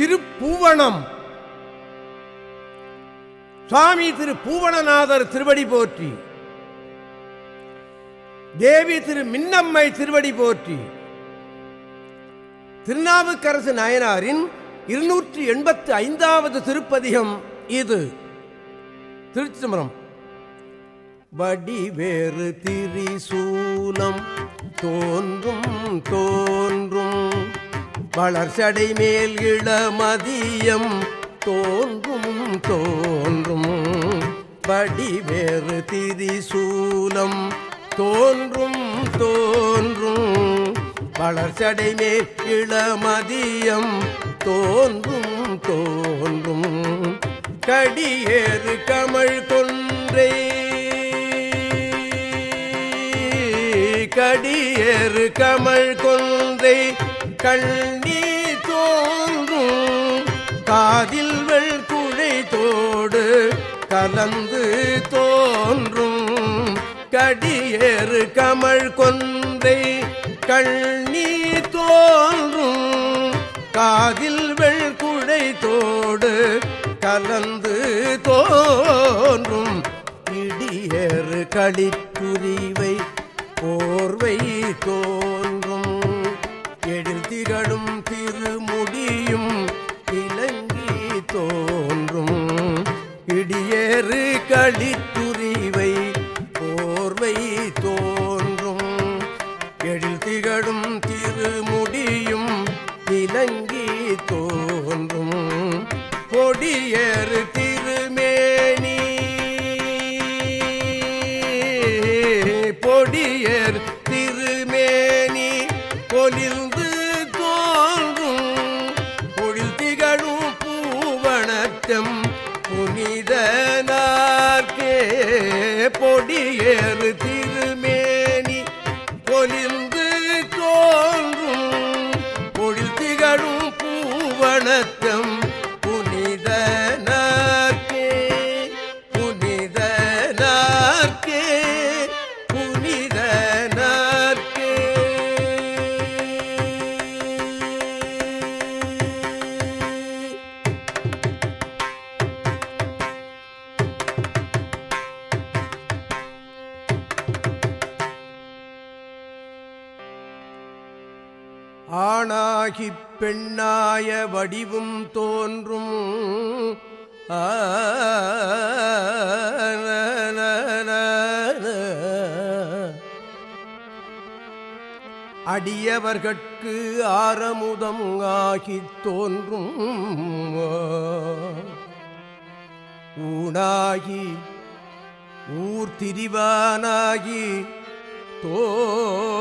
திருப்பூவனம் சுவாமி திரு பூவனநாதர் திருவடி போற்றி. தேவி திரு மின்னம்மை திருவடி போற்றி. திருநாவுக்கரசு நாயனாரின் இருநூற்றி எண்பத்தி ஐந்தாவது திருப்பதிகம் இது. திருச்சிதம்பரம். வடிவேறு திரிசூலம் தோன்றும் தோன்றும். வளர்ச்சடை மேல் இளமதியம் தோன்றும் தோன்றும். படிவேறு திரிசூலம் தோன்றும் தோன்றும். வளர்ச்சடை மேல் இளமதியம் தோன்றும் தோன்றும். கடியேறு கமல் கொன்றே. கடியேறு கமல் கொன்றை. கண் காதில் வெள்குழை கலந்து தோன்றும். கடியேறு கமழ் கொன்றை கண்ணி தோன்றும். காதில் வெள்குழை கலந்து தோன்றும். இடியேறு களிப்புரிவை போர்வை தோன்றும் களித்துரிவை போர்வை தோன்றும். எழில் திகழும் திருமுடியும் இலங்கி தோன்றும். பொடியேறு திருமேனி. பொடியர் வடிவும் தோன்றும். அடியவர்கட்கு ஆரமுதம் ஆகித் தோன்றும். ஊனாகி ஊர் திரிவானாகி தோன்றும்.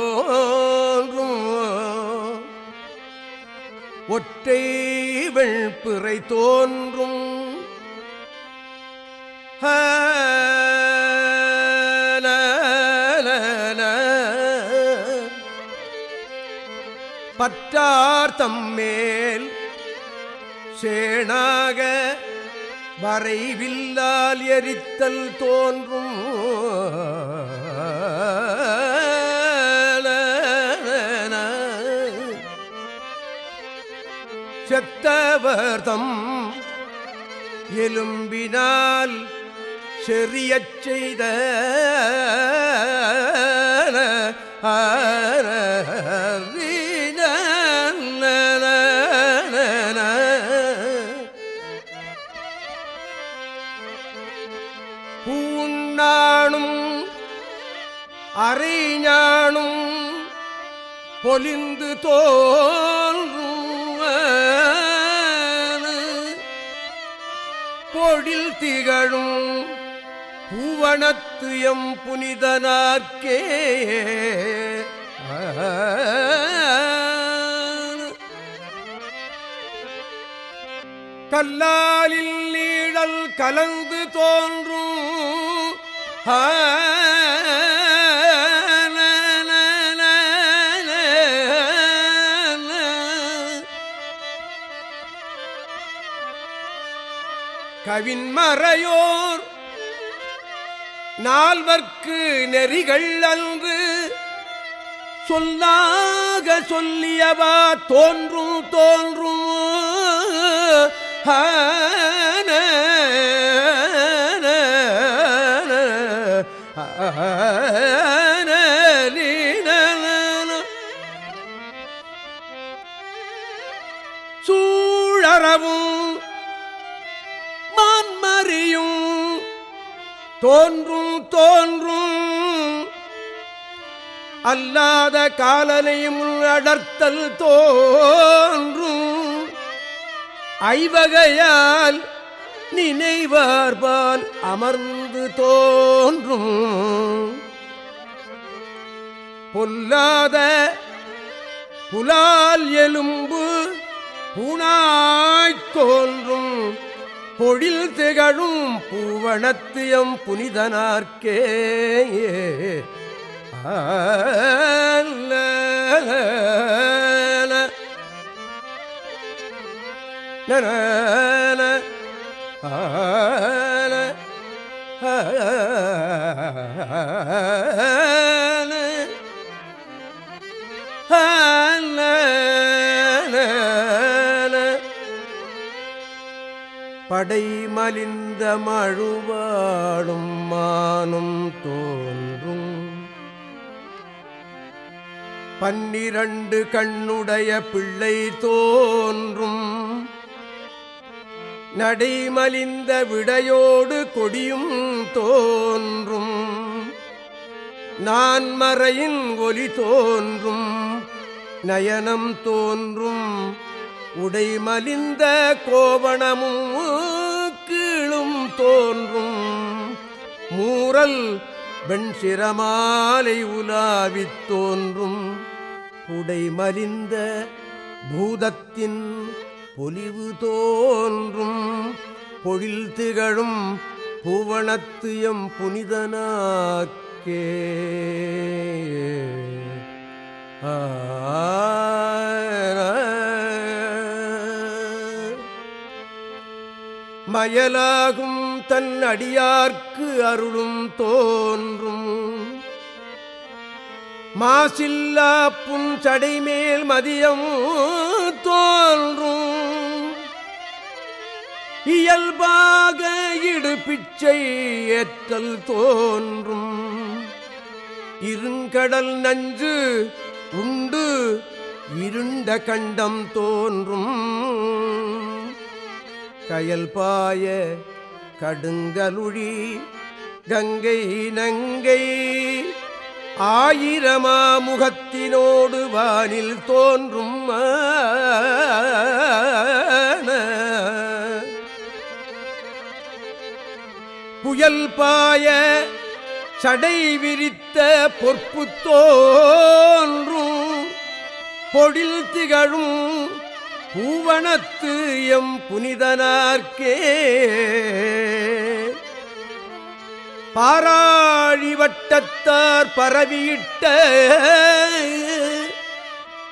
ஒற்றை வெள்பிறை தோன்றும். ஹ, ல, பற்றார் தம்மேல் சேனாக வரைவில்லால் எரித்தல் தோன்றும். செத்தவர்தம் எலும்பினால் செறியச் செய்த பூண்ணானும் அறிஞானும் பொலிந்து தோல் கோடில் திகழும். பூவனத்து எம் புனிதனார்க்கே. கல்லாலில் நீழல் கலந்து தோன்றும். ஆ, கவின் மறையோர். நால்வர்க்கு நெறிகள் அன்று சொல்லாக சொல்லியவா தோன்றும் தோன்றும். சூழறவும் தோன்றும் தோன்றும். அல்லாத காலனையும் அடர்த்தல் தோன்றும். ஐவகையால் நினைவார்பால் அமர்ந்து தோன்றும். பொல்லாத புலால் எலும்பு புனாய்த் தோன்றும். பொழில் திகழும் பூவனத்தியம் புனிதனார்க்கே. ஆல படை மலிந்த மழுவாடும் மானும் தோன்றும். பன்னிரண்டு கண்ணுடைய பிள்ளை தோன்றும். நடைமலிந்த விடையோடு கொடியும் தோன்றும். நான் மறையின் ஒலி தோன்றும் நயனம் தோன்றும். உடைமலிந்த கோவணமும் கீழும் தோன்றும். மூரல் வெண்சிரமாலை உலாவித் தோன்றும். உடைமலிந்த பூதத்தின் பொலிவு தோன்றும். பொழில் திகழும் புவனத்துயம் புனிதனாக்கே. ஆ. அயலாகும் தன் அடியார்க்கு அருளும் தோன்றும். மாசில்லா புஞ்சடை மேல் மதியம் தோன்றும். இயல்பாக இடுபிச்சை ஏற்றல் தோன்றும். இருங்கடல் நஞ்சு உண்டு இருண்ட கண்டம் தோன்றும். கயல் பாய கடுங்கலுழி கங்கை நங்கை ஆயிரமா முகத்தினோடு வானில் தோன்றும் புயல் பாய சடை விரித்த பொற்பு தோன்றும் பொழில் திகழும் பூவனத்து எம் புனிதனார்க்கே. பாராழிவட்டத்தார் பரவியிட்ட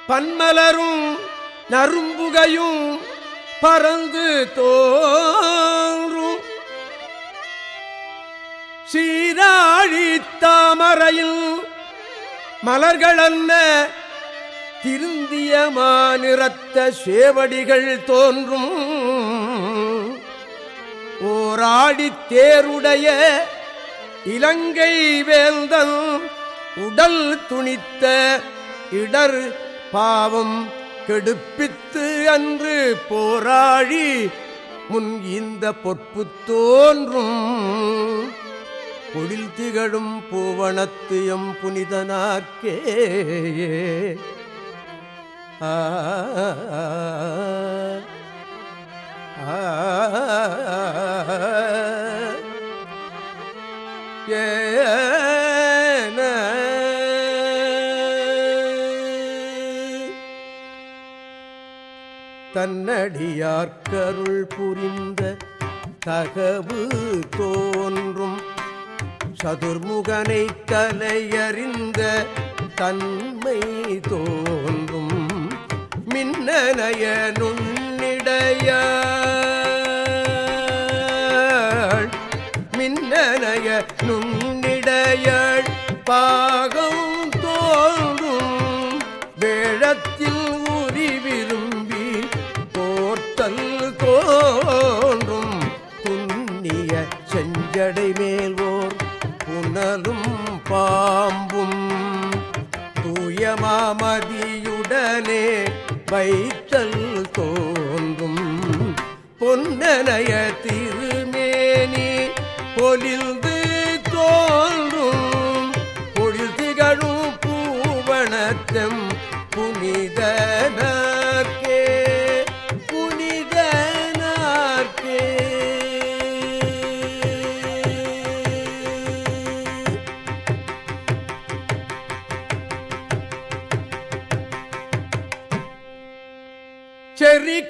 பன்மலரும் நரும்புகையும் பறந்து தோன்றும். சீராழி தாமரையில் மலர்களல்ல திருந்திய மாநிறத்த சேவடிகள் தோன்றும். ஓராடி தேருடைய இலங்கை வேந்தன் உடல் துணித்த இடர் பாவம் கெடுப்பித்து அன்று போராழி முன் இந்த பொற்பு தோன்றும். பொழில் திகழும் பூவனத்து எம் புனிதனாக்கே தன்னடியார்கருள் புரிந்த தகவு தோன்றும். சதுர்முகனை தலையறிந்த தன்மை தோன்றும். மின்னனைய நுண்ணிடையாள் மின்னனைய நுண்ணிடையாள் பாகம் தோன்றும் வேழத்தில் உரி விரும்பி போர்த்தல் தோன்றும் துண்ணிய செஞ்சடை மேல் ஓர் புனலும் பாம்பும் தூயமாமதியுடனே வைத்தல் தோன்றும். பொன்னனைய திருமேனி பொலிந்து தோன்றும். பொழில் திகழும் பூவனத்தம் புனிதனார்க்கே.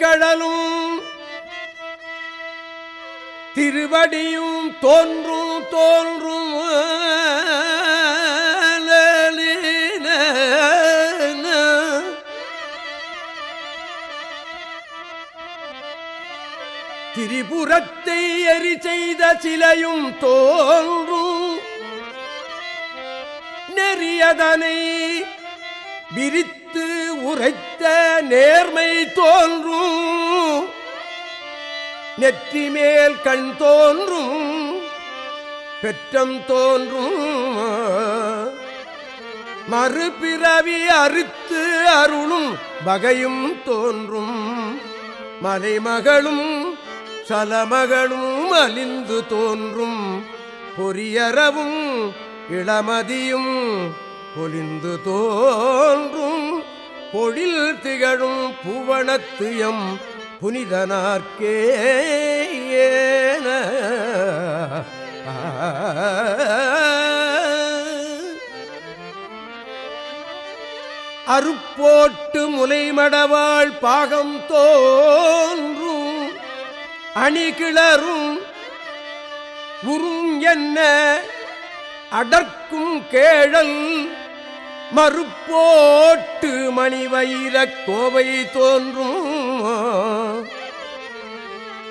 செறி திருவடியும் தோன்றும் தோன்றும். திரிபுரத்தை எரி செய்த சிலையும் தோன்றும். நெறியதனை விரித்து உரைத்து நேர்மை தோன்றும். நெற்றி மேல் கண் தோன்றும். பெற்றம் தோன்றும். மறுபிறவி அறுத்து அருளும் வகையும் தோன்றும். மலைமகளும் சலமகளும் அலிந்து தோன்றும். பொரியறவும் இளமதியும் பொலிந்து தோன்றும். பொழில் திகழும் புவனத்துயம் புனிதனார்க்கே அருப்போட்டு முலைமடவாள் பாகம் தோன்றும் அணிகிளரும் உறும் என்ன அடர்க்கும் கேழல் மறுப்போட்டு மணிவயிர கோவை தோன்றும்.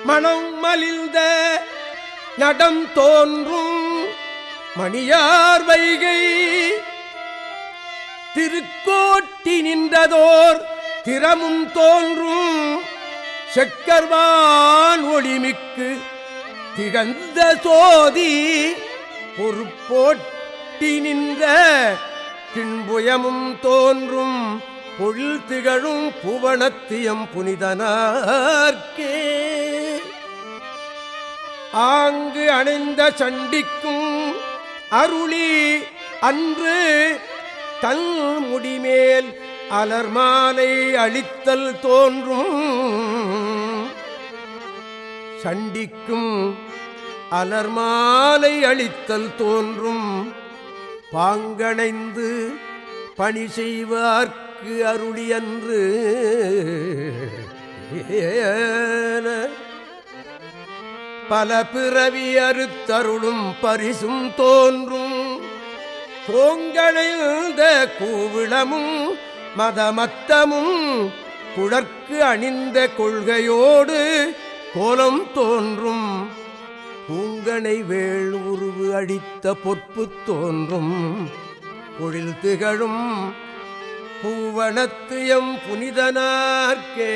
மனம் மலிந்த நடம் தோன்றும். மணியார் வைகை திருக்கோட்டி நின்றதோர் திறமும் தோன்றும். செக்கர்வான் ஒளிமிக்கு திகழ்ந்த சோதி பொறுப்போட்டி நின்ற கிண்புயமும் தோன்றும் பொழில் திகழும் புவனத்தியம் புனிதனார்க்கே. ஆங்கு அணைந்த சண்டிக்கும் அருளி அன்று தன் முடிமேல் அலர்மாலை அளித்தல் தோன்றும். சண்டிக்கும் அலர்மாலை அளித்தல் தோன்றும். பாங்கணைந்து பணி செய்வார்க்கு அருளியன்று. பல பிறவி அறுத்தருளும் பரிசும் தோன்றும். கோங்கணைந்த கூவிளமும் மதமத்தமும் குழற்கு அணிந்த கொள்கையோடு கோலம் தோன்றும். பூங்கனை வேள் உருவு அடித்த பொற்பு தோன்றும். பொழில் திகழும் பூவனத்து எம் புனிதனார்க்கே.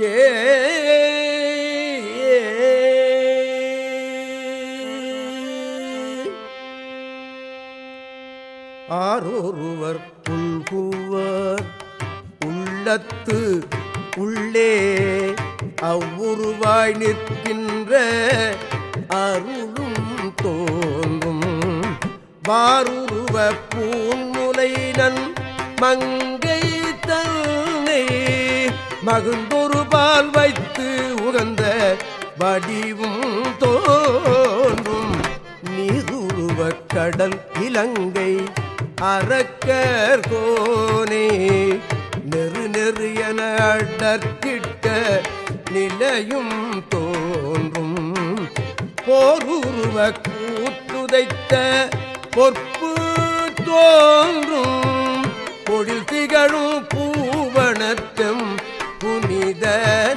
ஏ ஆரோருவர் புல்குவர் உள்ளத்து உள்ளே அவ்வுருவாய் நிற்கின்ற அருளும் தோன்றும். வாருருவ பூன்முலைனன் மங்கை தன்னை மகிழ்ந்தொரு பால் வைத்து உகந்த வடிவும் தோன்றும். நீருருவ கடல் இலங்கை அறக்கர் கோனே நெரு நெரு என அடர்க்கிட்ட நிலையும் தோன்றும். போருருவ கூத்துதைத்த பொற்பு தோன்றும். பொழில் திகழும் பூவனத்தம் புனிதன